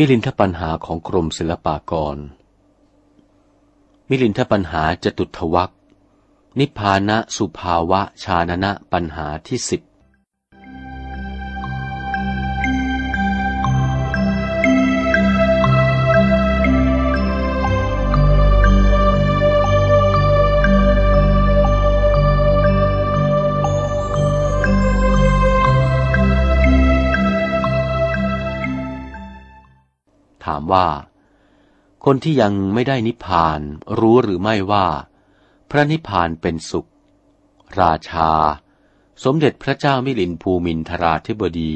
มิลินทปัญหาของกรมศิลปากร มิลินทปัญหาจะตุทวักนิพพานะสุภาวะชาณนะปัญหาที่สิบามว่า คนที่ยังไม่ได้นิพพานรู้หรือไม่ว่า พระนิพพานเป็นสุข ราชา สมเด็จพระเจ้ามิลินภูมินทราธิบดี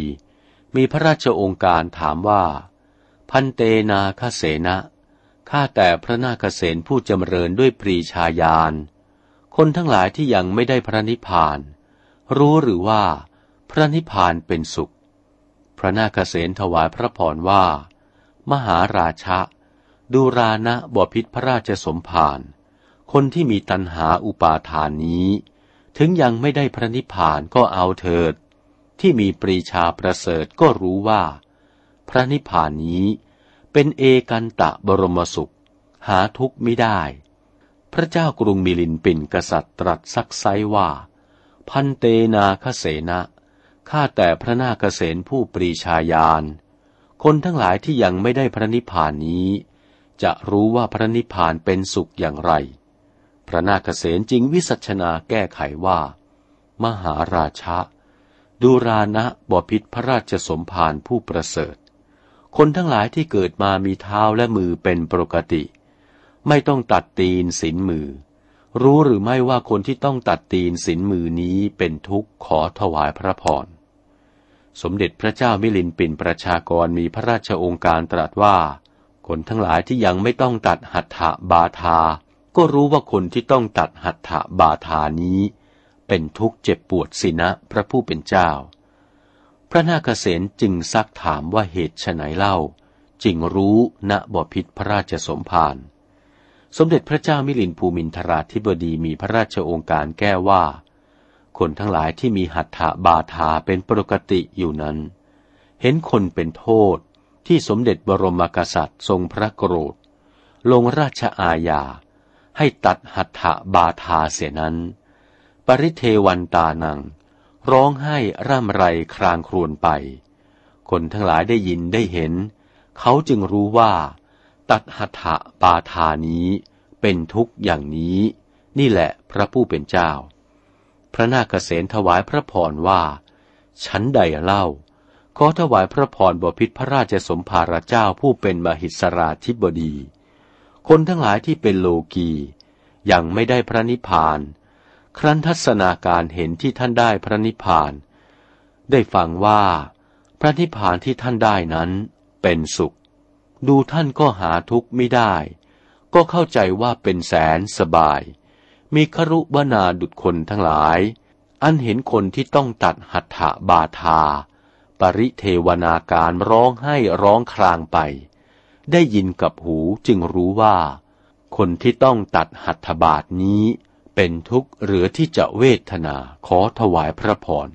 มีพระราชองค์การถามว่า พันเตนาคเสนะข้าแต่พระนาคเษนผู้จำเริญด้วยปรีชาญาณ คนทั้งหลายที่ยังไม่ได้พระนิพพาน รู้หรือว่า พระนิพพานเป็นสุข พระนาคเษนถวายพระพรว่า มหาราชะ ดูรานะบพิษพระราชสมภาร คนที่มีตัณหาอุปาทานนี้ ถึงยังไม่ได้พระนิพพานก็เอาเถิด ที่มีปรีชาประเสริฐก็รู้ว่า พระนิพพานนี้เป็นเอกันตะบรมสุข หาทุกข์ไม่ได้ พระเจ้ากรุงมิลินปินกษัตริย์ตรัสซักไซว่า พันเตนาคเสนะข้าแต่พระนาคเสนผู้ปรีชาญาณ คนทั้งหลายที่ยังไม่ได้พระนิพพานนี้ จะรู้ว่าพระนิพพานเป็นสุขอย่างไร พระนาคเษนจิงวิสัชนาแก้ไขว่า มหาราชะดูรานะบพิษพระราชสมภารผู้ประเสริฐ คนทั้งหลายที่เกิดมามีเท้าและมือเป็นปกติ ไม่ต้องตัดตีนสินมือ รู้หรือไม่ว่าคนที่ต้องตัดตีนสินมือนี้เป็นทุกข์ขอถวายพระพร สมเด็จพระเจ้ามิลินปินประชากรมีพระราชองค์การตรัสว่า คนทั้งหลายที่ยังไม่ต้องตัดหัตถบาทา ก็รู้ว่าคนที่ต้องตัดหัตถบาทานี้ เป็นทุกข์เจ็บปวดสินะพระผู้เป็นเจ้า พระนาคเษนจึงซักถามว่าเหตุไฉนเล่า จึงรู้ณบพิษพระราชสมภารสมเด็จพระเจ้ามิลินภูมินทราธิบดีมีพระราชองค์การแก้ว่า คนทั้งหลายที่มีหัตถบาทาเป็นปกติอยู่นั้น เห็นคนเป็นโทษที่สมเด็จบรมกษัตริย์ทรงพระโกรธ ลงราชอาญา ให้ตัดหัตถบาทาเสียนั้น ปริเทวันตานัง ร้องไห้ร่ำไรครางครวญไป คนทั้งหลายได้ยินได้เห็น เขาจึงรู้ว่า ตัดหัตถบาทานี้เป็นทุกข์อย่างนี้ นี่แหละพระผู้เป็นเจ้า พระนาคเษนถวายพระพรว่าฉันใดเล่า ขอถวายพระพรบพิษพระราชสมภารเจ้าผู้เป็นมหิสราธิบดี คนทั้งหลายที่เป็นโลกียังไม่ได้พระนิพพาน ครั้นทัศนาการเห็นที่ท่านได้พระนิพพาน ได้ฟังว่า พระนิพพานที่ท่านได้นั้น เป็นสุข ดูท่านก็หาทุกข์ไม่ได้ ก็เข้าใจว่าเป็นแสนสบาย มีครุบนาดุดคนทั้งหลาย อันเห็นคนที่ต้องตัดหัตถบาทา ปริเทวนาการร้องให้ร้องครางไป ได้ยินกับหูจึงรู้ว่า คนที่ต้องตัดหัตถบาทนี้เป็นทุกข์เหลือที่จะเวทนาขอถวายพระพร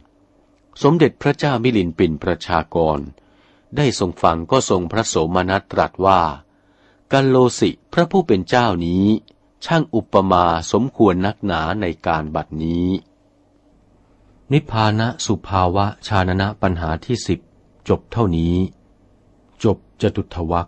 สมเด็จพระเจ้ามิลินปินประชากร ได้ทรงฟังก็ทรงพระโสมนัสตรัสว่า กัลโลสิพระผู้เป็นเจ้านี้ ช่างอุปมาสมควรนักหนาในการบัดนี้ นิพพานะสุภาวะชานะปัญหาที่สิบจบเท่านี้ จบจตุทวัก